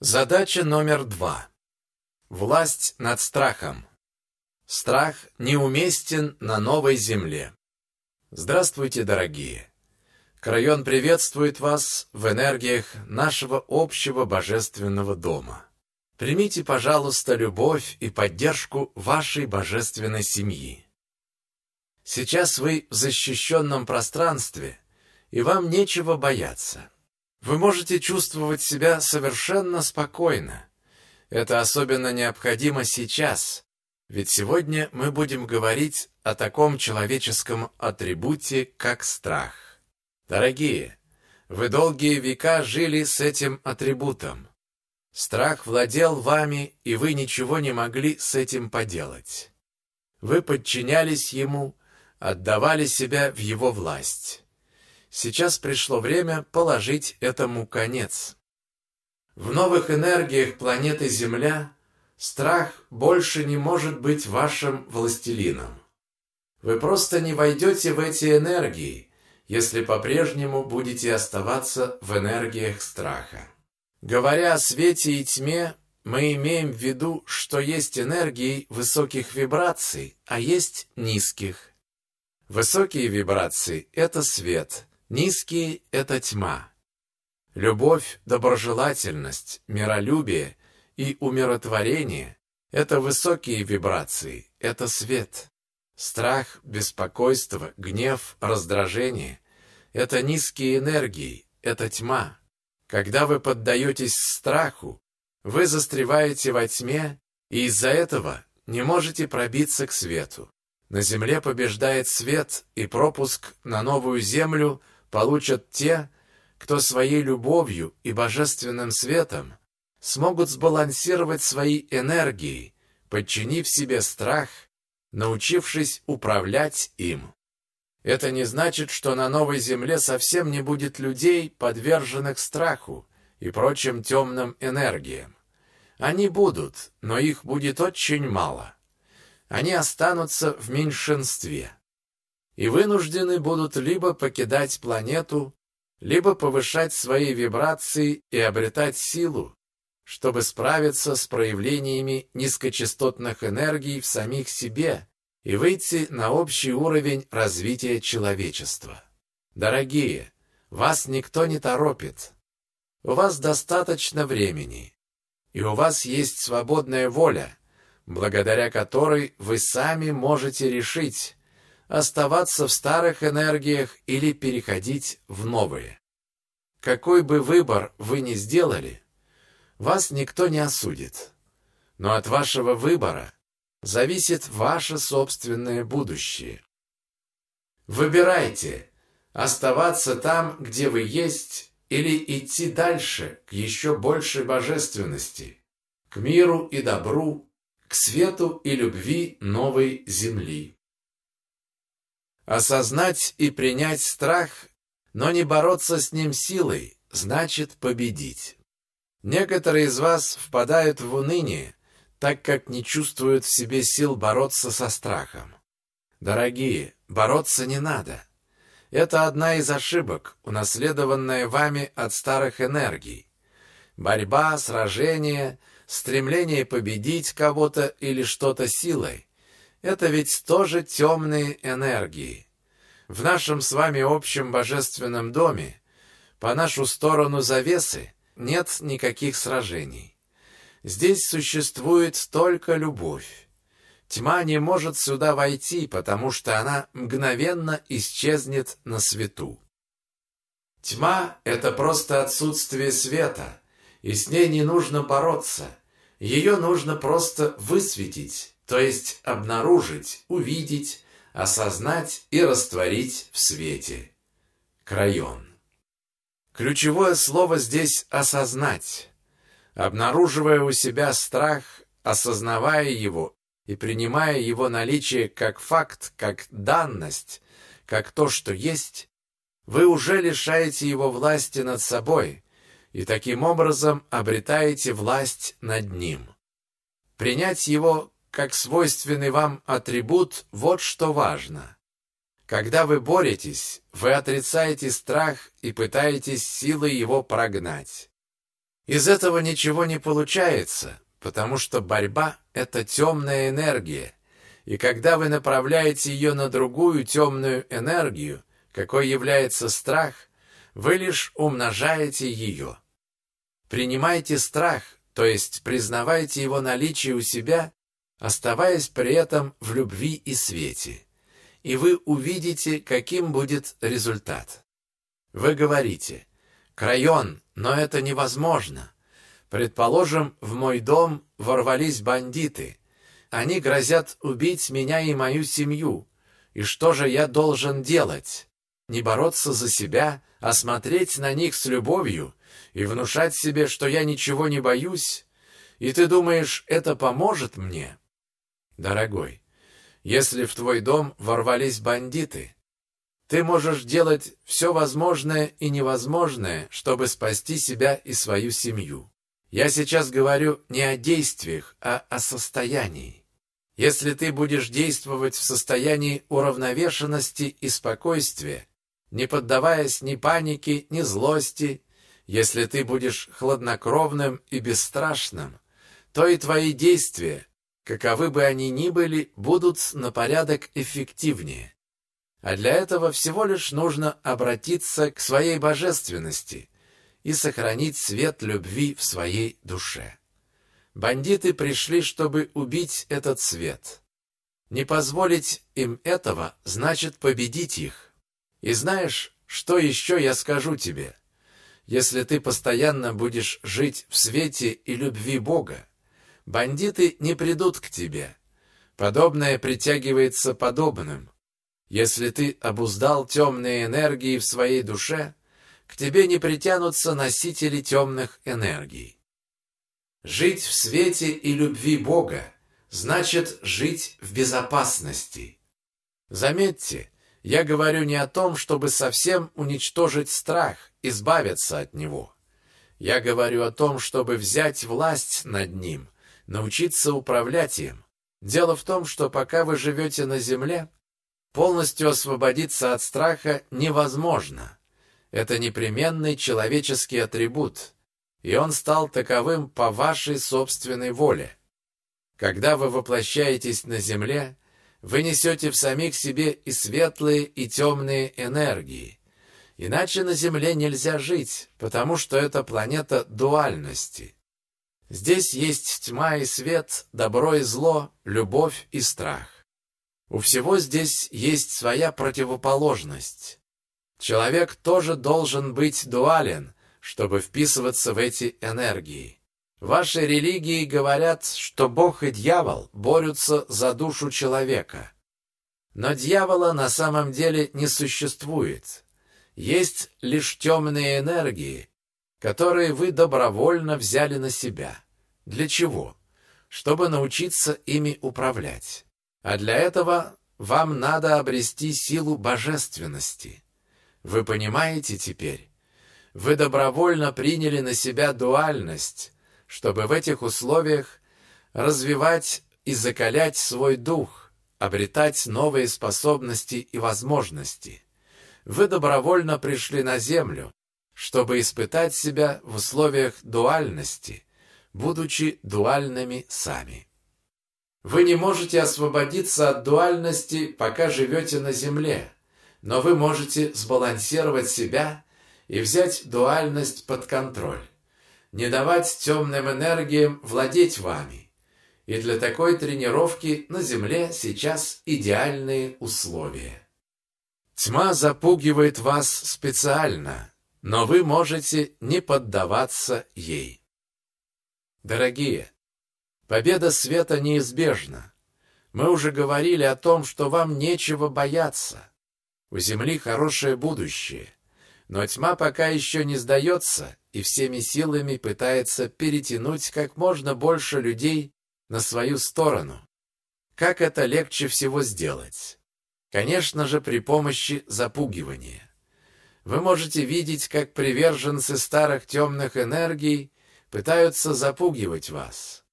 Задача номер два. Власть над страхом. Страх неуместен на новой земле. Здравствуйте, дорогие! Крайон приветствует вас в энергиях нашего общего божественного дома. Примите, пожалуйста, любовь и поддержку вашей божественной семьи. Сейчас вы в защищенном пространстве, и вам нечего бояться. Вы можете чувствовать себя совершенно спокойно. Это особенно необходимо сейчас, ведь сегодня мы будем говорить о таком человеческом атрибуте, как страх. Дорогие, вы долгие века жили с этим атрибутом. Страх владел вами, и вы ничего не могли с этим поделать. Вы подчинялись ему, отдавали себя в его власть. Сейчас пришло время положить этому конец. В новых энергиях планеты Земля страх больше не может быть вашим властелином. Вы просто не войдете в эти энергии, если по-прежнему будете оставаться в энергиях страха. Говоря о свете и тьме, мы имеем в виду, что есть энергии высоких вибраций, а есть низких. Высокие вибрации – это свет – Низкие — это тьма. Любовь, доброжелательность, миролюбие и умиротворение — это высокие вибрации, это свет. Страх, беспокойство, гнев, раздражение — это низкие энергии, это тьма. Когда вы поддаетесь страху, вы застреваете во тьме и из-за этого не можете пробиться к свету. На земле побеждает свет, и пропуск на новую землю – получат те, кто своей любовью и божественным светом смогут сбалансировать свои энергии, подчинив себе страх, научившись управлять им. Это не значит, что на новой земле совсем не будет людей, подверженных страху и прочим темным энергиям. Они будут, но их будет очень мало. Они останутся в меньшинстве и вынуждены будут либо покидать планету, либо повышать свои вибрации и обретать силу, чтобы справиться с проявлениями низкочастотных энергий в самих себе и выйти на общий уровень развития человечества. Дорогие, вас никто не торопит. У вас достаточно времени, и у вас есть свободная воля, благодаря которой вы сами можете решить, оставаться в старых энергиях или переходить в новые. Какой бы выбор вы ни сделали, вас никто не осудит. Но от вашего выбора зависит ваше собственное будущее. Выбирайте, оставаться там, где вы есть, или идти дальше к еще большей божественности, к миру и добру, к свету и любви новой земли. Осознать и принять страх, но не бороться с ним силой, значит победить. Некоторые из вас впадают в уныние, так как не чувствуют в себе сил бороться со страхом. Дорогие, бороться не надо. Это одна из ошибок, унаследованная вами от старых энергий. Борьба, сражение, стремление победить кого-то или что-то силой это ведь тоже темные энергии. В нашем с вами общем божественном доме по нашу сторону завесы нет никаких сражений. Здесь существует только любовь. Тьма не может сюда войти, потому что она мгновенно исчезнет на свету. Тьма — это просто отсутствие света, и с ней не нужно бороться. Ее нужно просто высветить то есть обнаружить, увидеть, осознать и растворить в свете. Крайон. Ключевое слово здесь «осознать». Обнаруживая у себя страх, осознавая его и принимая его наличие как факт, как данность, как то, что есть, вы уже лишаете его власти над собой и таким образом обретаете власть над ним. Принять его как свойственный вам атрибут, вот что важно. Когда вы боретесь, вы отрицаете страх и пытаетесь силой его прогнать. Из этого ничего не получается, потому что борьба — это темная энергия, и когда вы направляете ее на другую темную энергию, какой является страх, вы лишь умножаете ее. Принимайте страх, то есть признавайте его наличие у себя, оставаясь при этом в любви и свете. И вы увидите, каким будет результат. Вы говорите, «Крайон, но это невозможно. Предположим, в мой дом ворвались бандиты. Они грозят убить меня и мою семью. И что же я должен делать? Не бороться за себя, а смотреть на них с любовью и внушать себе, что я ничего не боюсь? И ты думаешь, это поможет мне? Дорогой, если в твой дом ворвались бандиты, ты можешь делать все возможное и невозможное, чтобы спасти себя и свою семью. Я сейчас говорю не о действиях, а о состоянии. Если ты будешь действовать в состоянии уравновешенности и спокойствия, не поддаваясь ни панике, ни злости, если ты будешь хладнокровным и бесстрашным, то и твои действия, каковы бы они ни были, будут на порядок эффективнее. А для этого всего лишь нужно обратиться к своей божественности и сохранить свет любви в своей душе. Бандиты пришли, чтобы убить этот свет. Не позволить им этого значит победить их. И знаешь, что еще я скажу тебе? Если ты постоянно будешь жить в свете и любви Бога, бандиты не придут к тебе. Подобное притягивается подобным. Если ты обуздал темные энергии в своей душе, к тебе не притянутся носители темных энергий. Жить в свете и любви Бога значит жить в безопасности. Заметьте, я говорю не о том, чтобы совсем уничтожить страх, избавиться от него. Я говорю о том, чтобы взять власть над ним, научиться управлять им. Дело в том, что пока вы живете на земле, полностью освободиться от страха невозможно. Это непременный человеческий атрибут – и он стал таковым по вашей собственной воле. Когда вы воплощаетесь на земле, вы несете в самих себе и светлые, и темные энергии. Иначе на Земле нельзя жить, потому что это планета дуальности. Здесь есть тьма и свет, добро и зло, любовь и страх. У всего здесь есть своя противоположность. Человек тоже должен быть дуален, чтобы вписываться в эти энергии. Ваши религии говорят, что Бог и дьявол борются за душу человека. Но дьявола на самом деле не существует. Есть лишь темные энергии, которые вы добровольно взяли на себя. Для чего? Чтобы научиться ими управлять. А для этого вам надо обрести силу божественности. Вы понимаете теперь? Вы добровольно приняли на себя дуальность, чтобы в этих условиях развивать и закалять свой дух, обретать новые способности и возможности. Вы добровольно пришли на Землю, чтобы испытать себя в условиях дуальности, будучи дуальными сами. Вы не можете освободиться от дуальности, пока живете на Земле, но вы можете сбалансировать себя и взять дуальность под контроль, не давать темным энергиям владеть вами. И для такой тренировки на Земле сейчас идеальные условия. Тьма запугивает вас специально, но вы можете не поддаваться ей. Дорогие, победа света неизбежна. Мы уже говорили о том, что вам нечего бояться. У Земли хорошее будущее. Но тьма пока еще не сдается и всеми силами пытается перетянуть как можно больше людей на свою сторону. Как это легче всего сделать? Конечно же, при помощи запугивания. Вы можете видеть, как приверженцы старых темных энергий пытаются запугивать вас.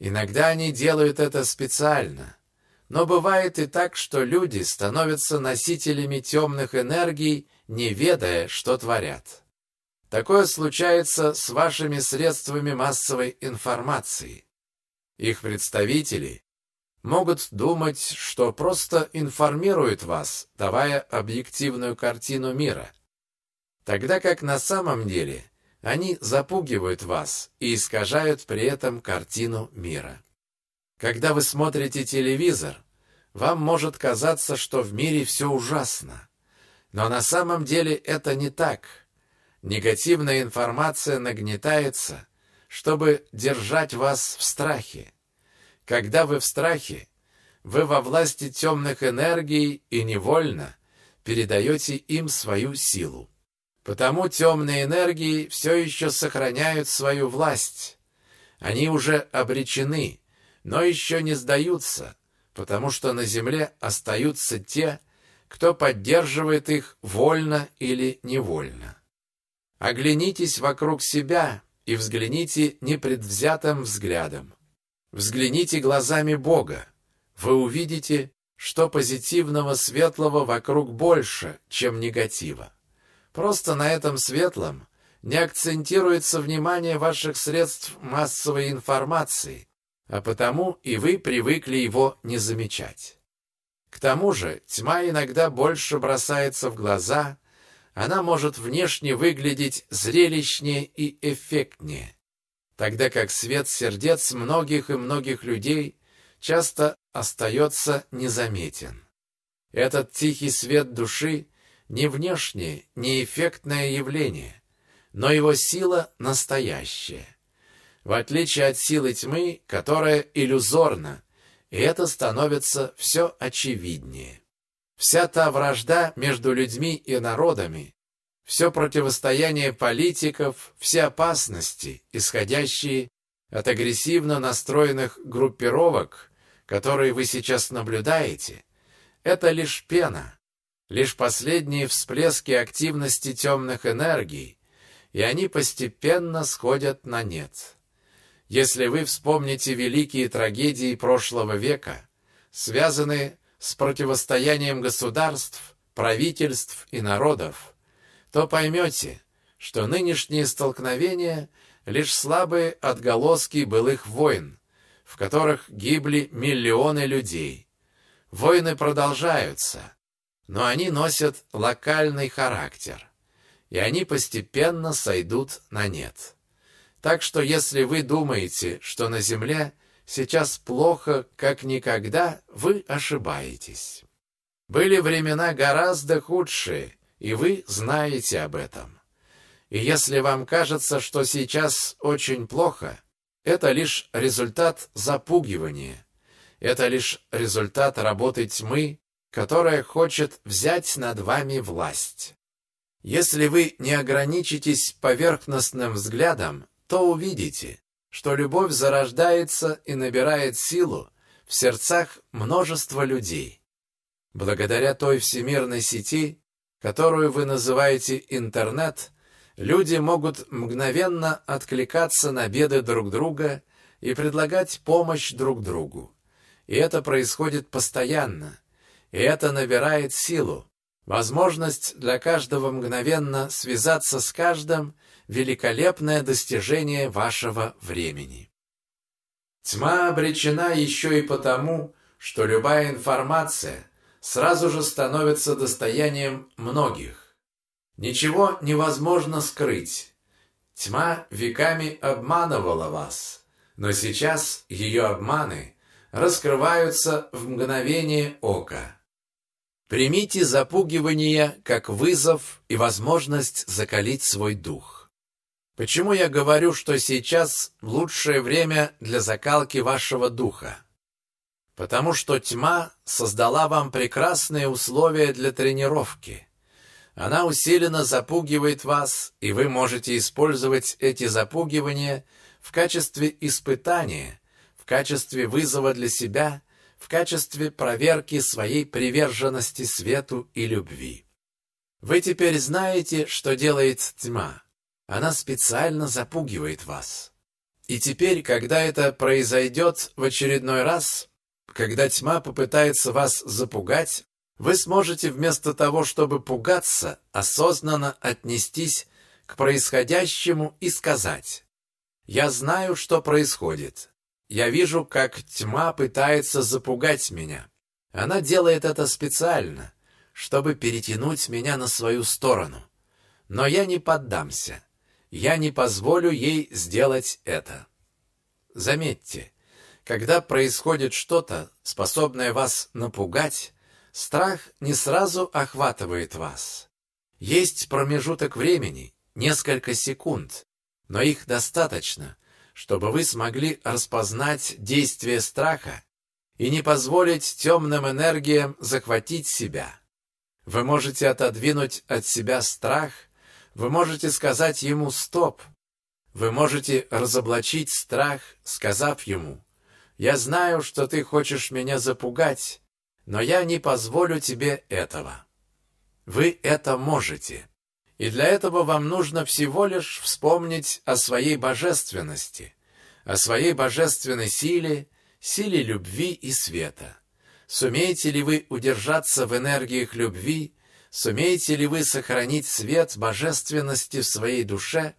Иногда они делают это специально. Но бывает и так, что люди становятся носителями темных энергий не ведая, что творят. Такое случается с вашими средствами массовой информации. Их представители могут думать, что просто информируют вас, давая объективную картину мира. Тогда как на самом деле они запугивают вас и искажают при этом картину мира. Когда вы смотрите телевизор, вам может казаться, что в мире все ужасно. Но на самом деле это не так. Негативная информация нагнетается, чтобы держать вас в страхе. Когда вы в страхе, вы во власти темных энергий и невольно передаете им свою силу. Потому темные энергии все еще сохраняют свою власть. Они уже обречены, но еще не сдаются, потому что на земле остаются те, кто поддерживает их вольно или невольно. Оглянитесь вокруг себя и взгляните непредвзятым взглядом. Взгляните глазами Бога. Вы увидите, что позитивного светлого вокруг больше, чем негатива. Просто на этом светлом не акцентируется внимание ваших средств массовой информации, а потому и вы привыкли его не замечать. К тому же тьма иногда больше бросается в глаза, она может внешне выглядеть зрелищнее и эффектнее, тогда как свет сердец многих и многих людей часто остается незаметен. Этот тихий свет души не внешнее, не эффектное явление, но его сила настоящая. В отличие от силы тьмы, которая иллюзорна, и это становится все очевиднее. Вся та вражда между людьми и народами, все противостояние политиков, все опасности, исходящие от агрессивно настроенных группировок, которые вы сейчас наблюдаете, это лишь пена, лишь последние всплески активности темных энергий, и они постепенно сходят на нет. Если вы вспомните великие трагедии прошлого века, связанные с противостоянием государств, правительств и народов, то поймете, что нынешние столкновения – лишь слабые отголоски былых войн, в которых гибли миллионы людей. Войны продолжаются, но они носят локальный характер, и они постепенно сойдут на нет. Так что если вы думаете, что на Земле сейчас плохо, как никогда, вы ошибаетесь. Были времена гораздо худшие, и вы знаете об этом. И если вам кажется, что сейчас очень плохо, это лишь результат запугивания. Это лишь результат работы тьмы, которая хочет взять над вами власть. Если вы не ограничитесь поверхностным взглядом, то увидите, что любовь зарождается и набирает силу в сердцах множества людей. Благодаря той всемирной сети, которую вы называете интернет, люди могут мгновенно откликаться на беды друг друга и предлагать помощь друг другу. И это происходит постоянно, и это набирает силу. Возможность для каждого мгновенно связаться с каждым – великолепное достижение вашего времени. Тьма обречена еще и потому, что любая информация сразу же становится достоянием многих. Ничего невозможно скрыть. Тьма веками обманывала вас, но сейчас ее обманы раскрываются в мгновение ока. Примите запугивание как вызов и возможность закалить свой дух. Почему я говорю, что сейчас лучшее время для закалки вашего духа? Потому что тьма создала вам прекрасные условия для тренировки. Она усиленно запугивает вас, и вы можете использовать эти запугивания в качестве испытания, в качестве вызова для себя, в качестве проверки своей приверженности свету и любви. Вы теперь знаете, что делает тьма. Она специально запугивает вас. И теперь, когда это произойдет в очередной раз, когда тьма попытается вас запугать, вы сможете вместо того, чтобы пугаться, осознанно отнестись к происходящему и сказать «Я знаю, что происходит. Я вижу, как тьма пытается запугать меня. Она делает это специально, чтобы перетянуть меня на свою сторону. Но я не поддамся. Я не позволю ей сделать это. Заметьте, когда происходит что-то, способное вас напугать, страх не сразу охватывает вас. Есть промежуток времени, несколько секунд, но их достаточно, чтобы вы смогли распознать действие страха и не позволить темным энергиям захватить себя. Вы можете отодвинуть от себя страх, вы можете сказать ему «стоп», вы можете разоблачить страх, сказав ему «Я знаю, что ты хочешь меня запугать, но я не позволю тебе этого». Вы это можете. И для этого вам нужно всего лишь вспомнить о своей божественности, о своей божественной силе, силе любви и света. Сумеете ли вы удержаться в энергиях любви, сумеете ли вы сохранить свет божественности в своей душе,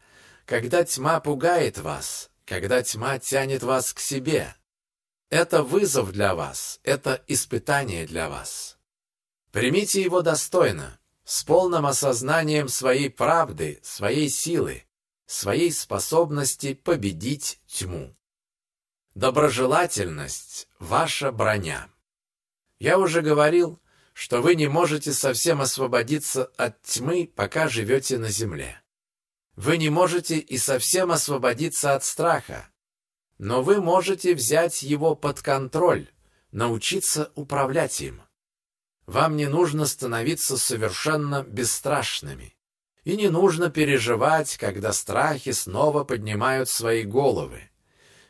когда тьма пугает вас, когда тьма тянет вас к себе? Это вызов для вас, это испытание для вас. Примите его достойно, с полным осознанием своей правды, своей силы, своей способности победить тьму. Доброжелательность – ваша броня. Я уже говорил, что вы не можете совсем освободиться от тьмы, пока живете на земле. Вы не можете и совсем освободиться от страха, но вы можете взять его под контроль, научиться управлять им. Вам не нужно становиться совершенно бесстрашными. И не нужно переживать, когда страхи снова поднимают свои головы.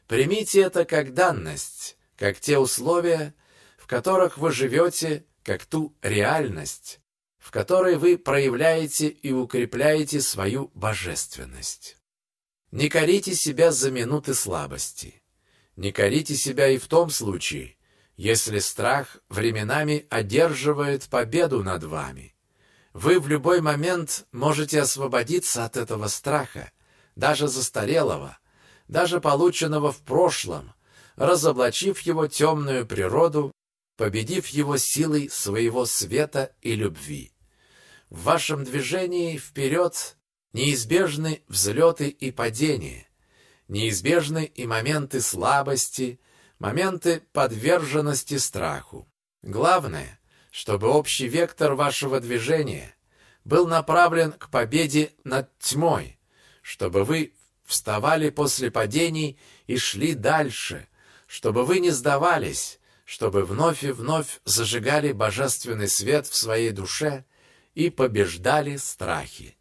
Примите это как данность, как те условия, в которых вы живете, как ту реальность, в которой вы проявляете и укрепляете свою божественность. Не корите себя за минуты слабости. Не корите себя и в том случае, если страх временами одерживает победу над вами. Вы в любой момент можете освободиться от этого страха, даже застарелого, даже полученного в прошлом, разоблачив его темную природу, победив его силой своего света и любви. В вашем движении вперед неизбежны взлеты и падения, неизбежны и моменты слабости – моменты подверженности страху. Главное, чтобы общий вектор вашего движения был направлен к победе над тьмой, чтобы вы вставали после падений и шли дальше, чтобы вы не сдавались, чтобы вновь и вновь зажигали божественный свет в своей душе и побеждали страхи.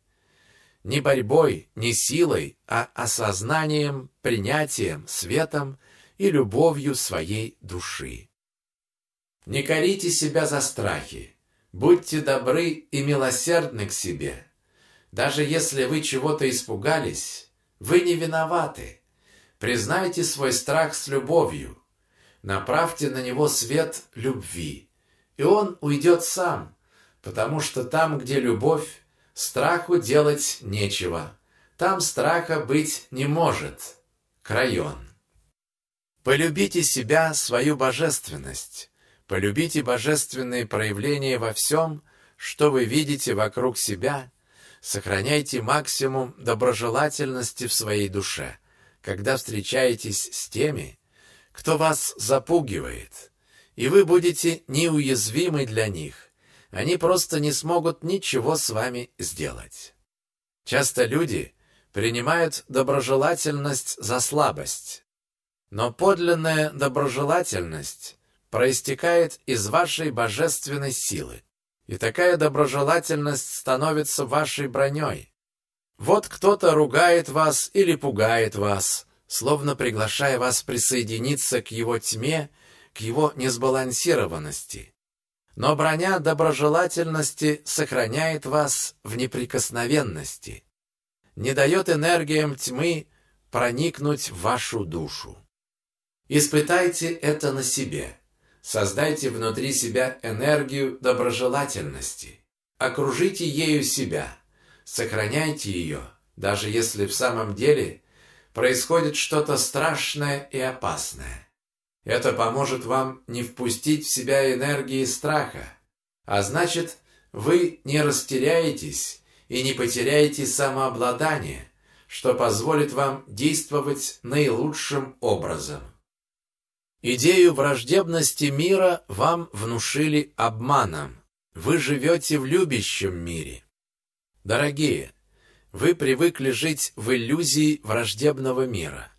Не борьбой, не силой, а осознанием, принятием, светом – и любовью своей души. Не корите себя за страхи, будьте добры и милосердны к себе. Даже если вы чего-то испугались, вы не виноваты. Признайте свой страх с любовью, направьте на него свет любви, и он уйдет сам, потому что там, где любовь, страху делать нечего, там страха быть не может. Крайон. Полюбите себя, свою божественность. Полюбите божественные проявления во всем, что вы видите вокруг себя. Сохраняйте максимум доброжелательности в своей душе, когда встречаетесь с теми, кто вас запугивает, и вы будете неуязвимы для них. Они просто не смогут ничего с вами сделать. Часто люди принимают доброжелательность за слабость. Но подлинная доброжелательность проистекает из вашей божественной силы. И такая доброжелательность становится вашей броней. Вот кто-то ругает вас или пугает вас, словно приглашая вас присоединиться к его тьме, к его несбалансированности. Но броня доброжелательности сохраняет вас в неприкосновенности, не дает энергиям тьмы проникнуть в вашу душу. Испытайте это на себе. Создайте внутри себя энергию доброжелательности. Окружите ею себя. Сохраняйте ее. даже если в самом деле происходит что-то страшное и опасное. Это поможет вам не впустить в себя энергии страха, а значит, вы не растеряетесь и не потеряете самообладание, что позволит вам действовать наилучшим образом. Идею враждебности мира вам внушили обманом. Вы живете в любящем мире. Дорогие, вы привыкли жить в иллюзии враждебного мира.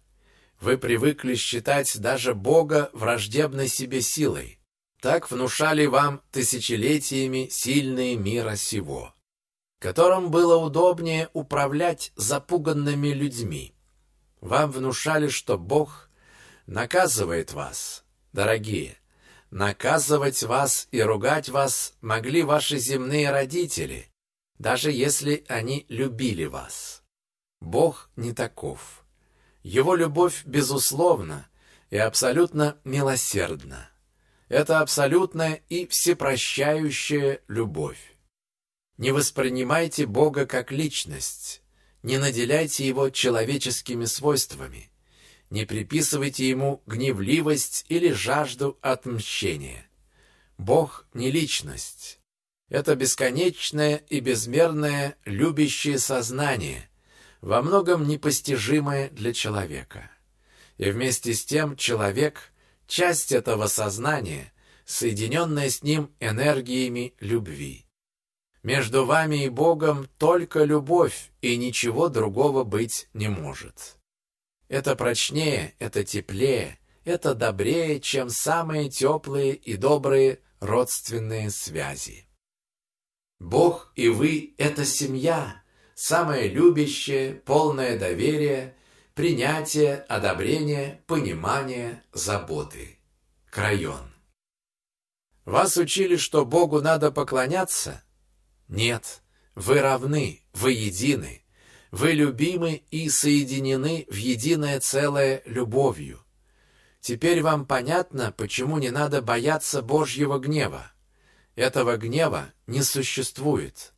Вы привыкли считать даже Бога враждебной себе силой. Так внушали вам тысячелетиями сильные мира сего, которым было удобнее управлять запуганными людьми. Вам внушали, что Бог наказывает вас, дорогие. Наказывать вас и ругать вас могли ваши земные родители, даже если они любили вас. Бог не таков. Его любовь безусловна и абсолютно милосердна. Это абсолютная и всепрощающая любовь. Не воспринимайте Бога как личность, не наделяйте Его человеческими свойствами, не приписывайте ему гневливость или жажду отмщения. Бог не личность. Это бесконечное и безмерное любящее сознание, во многом непостижимое для человека. И вместе с тем человек – часть этого сознания, соединенная с ним энергиями любви. Между вами и Богом только любовь, и ничего другого быть не может. Это прочнее, это теплее, это добрее, чем самые теплые и добрые родственные связи. Бог и вы – это семья, самое любящее, полное доверие, принятие, одобрение, понимание, заботы. Крайон. Вас учили, что Богу надо поклоняться? Нет, вы равны, вы едины. Вы любимы и соединены в единое целое любовью. Теперь вам понятно, почему не надо бояться Божьего гнева. Этого гнева не существует.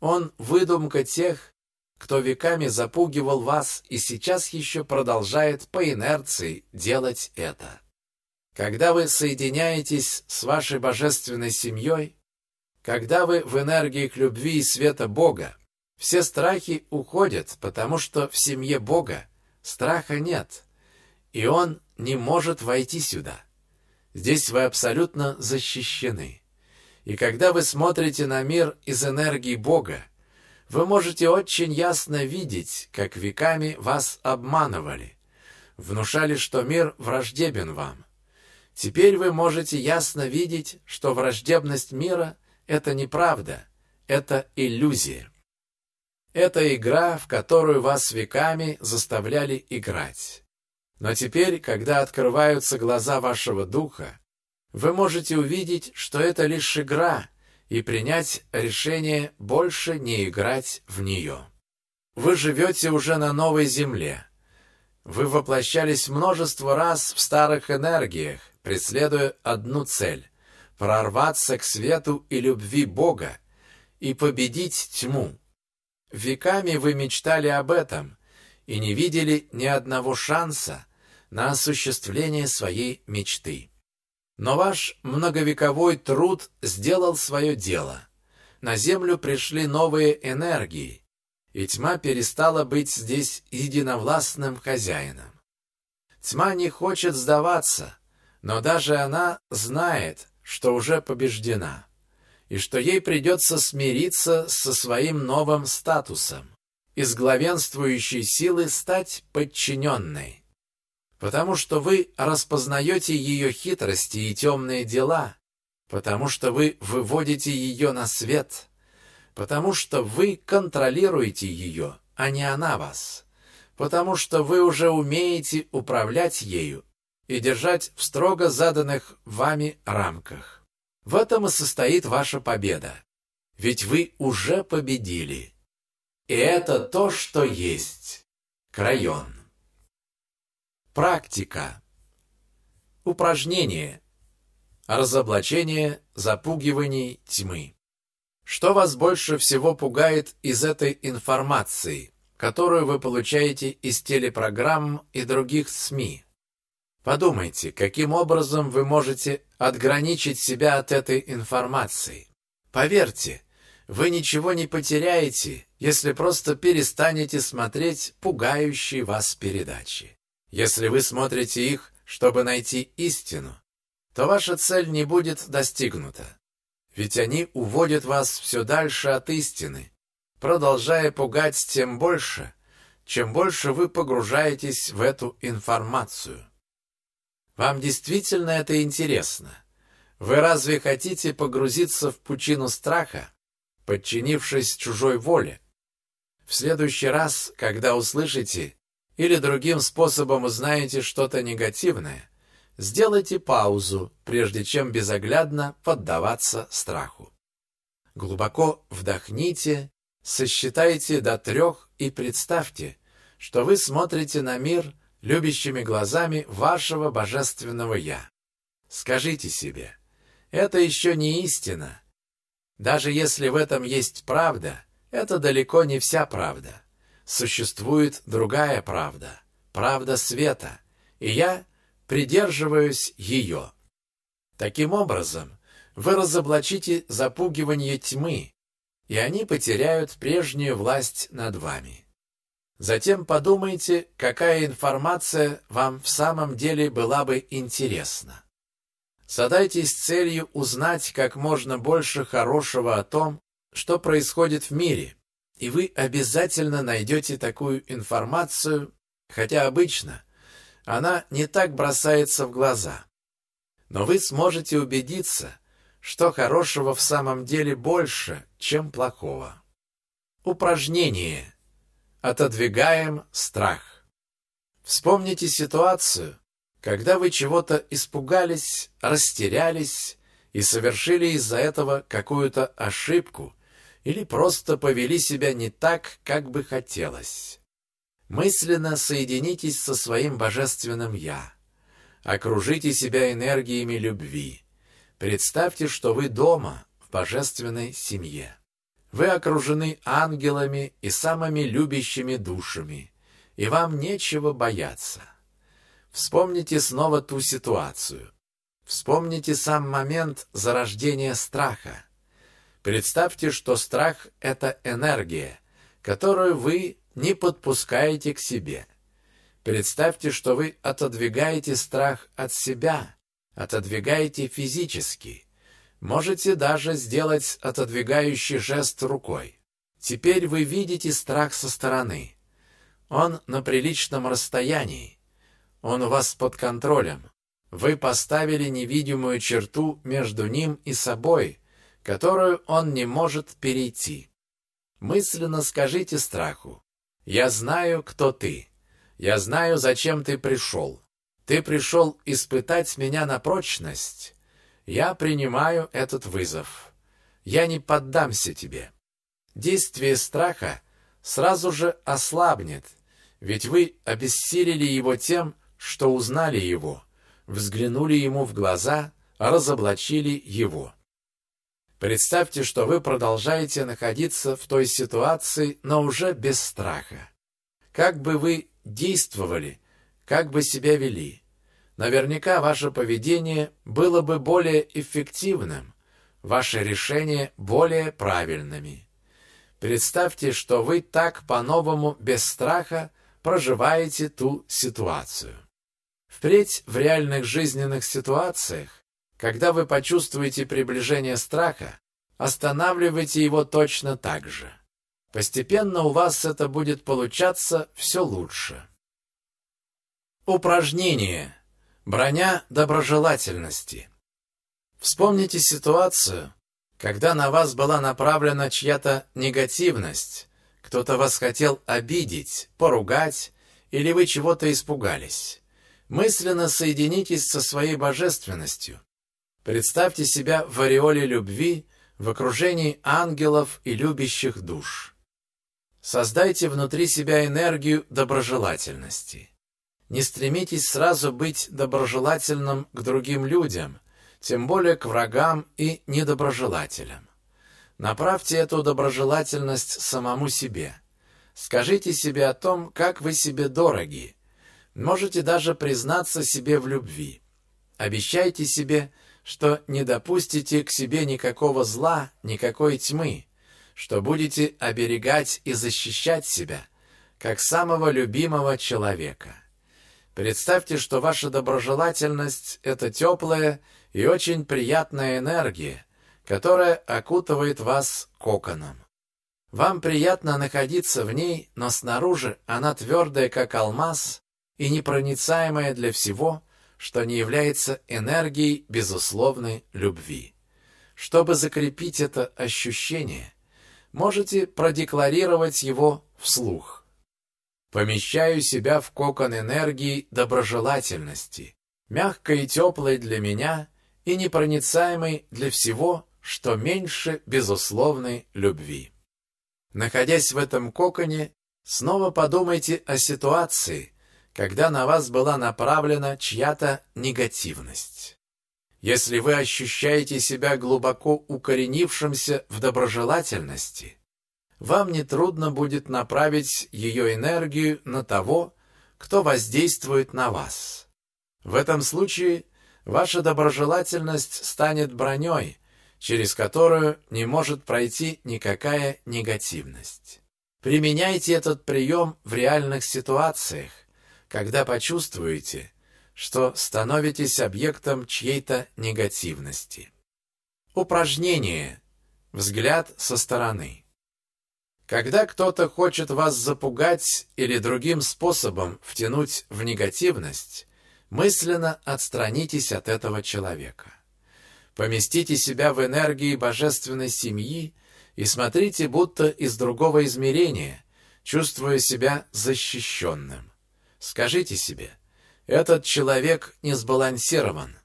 Он выдумка тех, кто веками запугивал вас и сейчас еще продолжает по инерции делать это. Когда вы соединяетесь с вашей божественной семьей, когда вы в энергии к любви и света Бога, все страхи уходят, потому что в семье Бога страха нет, и Он не может войти сюда. Здесь вы абсолютно защищены. И когда вы смотрите на мир из энергии Бога, вы можете очень ясно видеть, как веками вас обманывали, внушали, что мир враждебен вам. Теперь вы можете ясно видеть, что враждебность мира – это неправда, это иллюзия. Это игра, в которую вас веками заставляли играть. Но теперь, когда открываются глаза вашего духа, вы можете увидеть, что это лишь игра, и принять решение больше не играть в нее. Вы живете уже на новой земле. Вы воплощались множество раз в старых энергиях, преследуя одну цель – прорваться к свету и любви Бога и победить тьму. Веками вы мечтали об этом и не видели ни одного шанса на осуществление своей мечты. Но ваш многовековой труд сделал свое дело. На Землю пришли новые энергии, и тьма перестала быть здесь единовластным хозяином. Тьма не хочет сдаваться, но даже она знает, что уже побеждена и что ей придется смириться со своим новым статусом, из главенствующей силы стать подчиненной. Потому что вы распознаете ее хитрости и темные дела, потому что вы выводите ее на свет, потому что вы контролируете ее, а не она вас, потому что вы уже умеете управлять ею и держать в строго заданных вами рамках. В этом и состоит ваша победа. Ведь вы уже победили. И это то, что есть. Крайон. Практика. Упражнение. Разоблачение запугиваний тьмы. Что вас больше всего пугает из этой информации? которую вы получаете из телепрограмм и других СМИ. Подумайте, каким образом вы можете отграничить себя от этой информации. Поверьте, вы ничего не потеряете, если просто перестанете смотреть пугающие вас передачи. Если вы смотрите их, чтобы найти истину, то ваша цель не будет достигнута. Ведь они уводят вас все дальше от истины, продолжая пугать тем больше, чем больше вы погружаетесь в эту информацию. Вам действительно это интересно? Вы разве хотите погрузиться в пучину страха, подчинившись чужой воле? В следующий раз, когда услышите или другим способом узнаете что-то негативное, сделайте паузу, прежде чем безоглядно поддаваться страху. Глубоко вдохните, сосчитайте до трех и представьте, что вы смотрите на мир любящими глазами вашего божественного «Я». Скажите себе, это еще не истина. Даже если в этом есть правда, это далеко не вся правда. Существует другая правда, правда света, и я придерживаюсь ее. Таким образом, вы разоблачите запугивание тьмы, и они потеряют прежнюю власть над вами. Затем подумайте, какая информация вам в самом деле была бы интересна. Задайтесь целью узнать как можно больше хорошего о том, что происходит в мире, и вы обязательно найдете такую информацию, хотя обычно она не так бросается в глаза. Но вы сможете убедиться, что хорошего в самом деле больше, чем плохого. Упражнение. Отодвигаем страх. Вспомните ситуацию, когда вы чего-то испугались, растерялись и совершили из-за этого какую-то ошибку или просто повели себя не так, как бы хотелось. Мысленно соединитесь со своим божественным «Я». Окружите себя энергиями любви. Представьте, что вы дома, в божественной семье. Вы окружены ангелами и самыми любящими душами, и вам нечего бояться. Вспомните снова ту ситуацию. Вспомните сам момент зарождения страха. Представьте, что страх — это энергия, которую вы не подпускаете к себе. Представьте, что вы отодвигаете страх от себя, отодвигаете физически. Можете даже сделать отодвигающий жест рукой. Теперь вы видите страх со стороны. Он на приличном расстоянии. Он у вас под контролем. Вы поставили невидимую черту между ним и собой, которую он не может перейти. Мысленно скажите страху. «Я знаю, кто ты. Я знаю, зачем ты пришел. Ты пришел испытать меня на прочность. Я принимаю этот вызов. Я не поддамся тебе. Действие страха сразу же ослабнет, ведь вы обессилили его тем, что узнали его, взглянули ему в глаза, разоблачили его. Представьте, что вы продолжаете находиться в той ситуации, но уже без страха. Как бы вы действовали, как бы себя вели. Наверняка ваше поведение было бы более эффективным, ваши решения более правильными. Представьте, что вы так по-новому, без страха, проживаете ту ситуацию. Впредь в реальных жизненных ситуациях, когда вы почувствуете приближение страха, останавливайте его точно так же. Постепенно у вас это будет получаться все лучше. Упражнение. Броня доброжелательности. Вспомните ситуацию, когда на вас была направлена чья-то негативность, кто-то вас хотел обидеть, поругать, или вы чего-то испугались. Мысленно соединитесь со своей божественностью. Представьте себя в ореоле любви, в окружении ангелов и любящих душ. Создайте внутри себя энергию доброжелательности. Не стремитесь сразу быть доброжелательным к другим людям, тем более к врагам и недоброжелателям. Направьте эту доброжелательность самому себе. Скажите себе о том, как вы себе дороги. Можете даже признаться себе в любви. Обещайте себе, что не допустите к себе никакого зла, никакой тьмы, что будете оберегать и защищать себя, как самого любимого человека. Представьте, что ваша доброжелательность – это теплая и очень приятная энергия, которая окутывает вас коконом. Вам приятно находиться в ней, но снаружи она твердая, как алмаз, и непроницаемая для всего, что не является энергией безусловной любви. Чтобы закрепить это ощущение, можете продекларировать его вслух. Помещаю себя в кокон энергии доброжелательности, мягкой и теплой для меня и непроницаемой для всего, что меньше безусловной любви. Находясь в этом коконе, снова подумайте о ситуации, когда на вас была направлена чья-то негативность. Если вы ощущаете себя глубоко укоренившимся в доброжелательности, вам нетрудно будет направить ее энергию на того, кто воздействует на вас. В этом случае ваша доброжелательность станет броней, через которую не может пройти никакая негативность. Применяйте этот прием в реальных ситуациях, когда почувствуете, что становитесь объектом чьей-то негативности. Упражнение. Взгляд со стороны. Когда кто-то хочет вас запугать или другим способом втянуть в негативность, мысленно отстранитесь от этого человека. Поместите себя в энергии божественной семьи и смотрите будто из другого измерения, чувствуя себя защищенным. Скажите себе, этот человек не сбалансирован,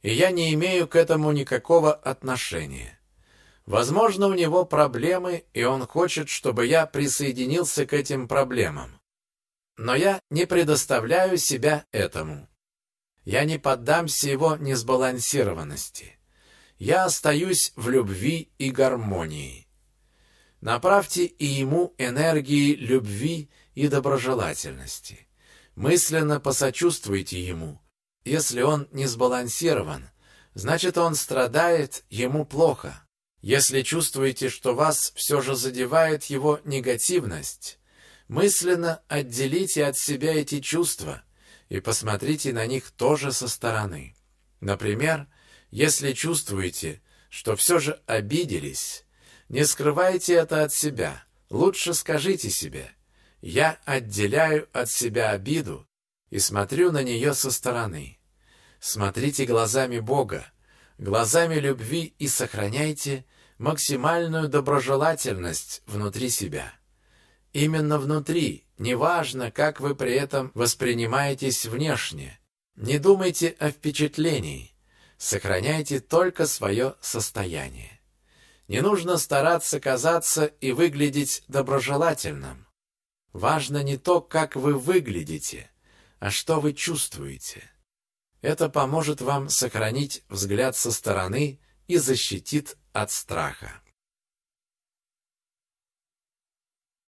и я не имею к этому никакого отношения. Возможно, у него проблемы, и он хочет, чтобы я присоединился к этим проблемам. Но я не предоставляю себя этому. Я не поддамся его несбалансированности. Я остаюсь в любви и гармонии. Направьте и ему энергии любви и доброжелательности. Мысленно посочувствуйте ему. Если он не сбалансирован, значит он страдает, ему плохо. Если чувствуете, что вас все же задевает его негативность, мысленно отделите от себя эти чувства и посмотрите на них тоже со стороны. Например, если чувствуете, что все же обиделись, не скрывайте это от себя. Лучше скажите себе «Я отделяю от себя обиду и смотрю на нее со стороны». Смотрите глазами Бога, глазами любви и сохраняйте максимальную доброжелательность внутри себя. Именно внутри, неважно, как вы при этом воспринимаетесь внешне. Не думайте о впечатлении, сохраняйте только свое состояние. Не нужно стараться казаться и выглядеть доброжелательным. Важно не то, как вы выглядите, а что вы чувствуете. Это поможет вам сохранить взгляд со стороны и защитит от страха.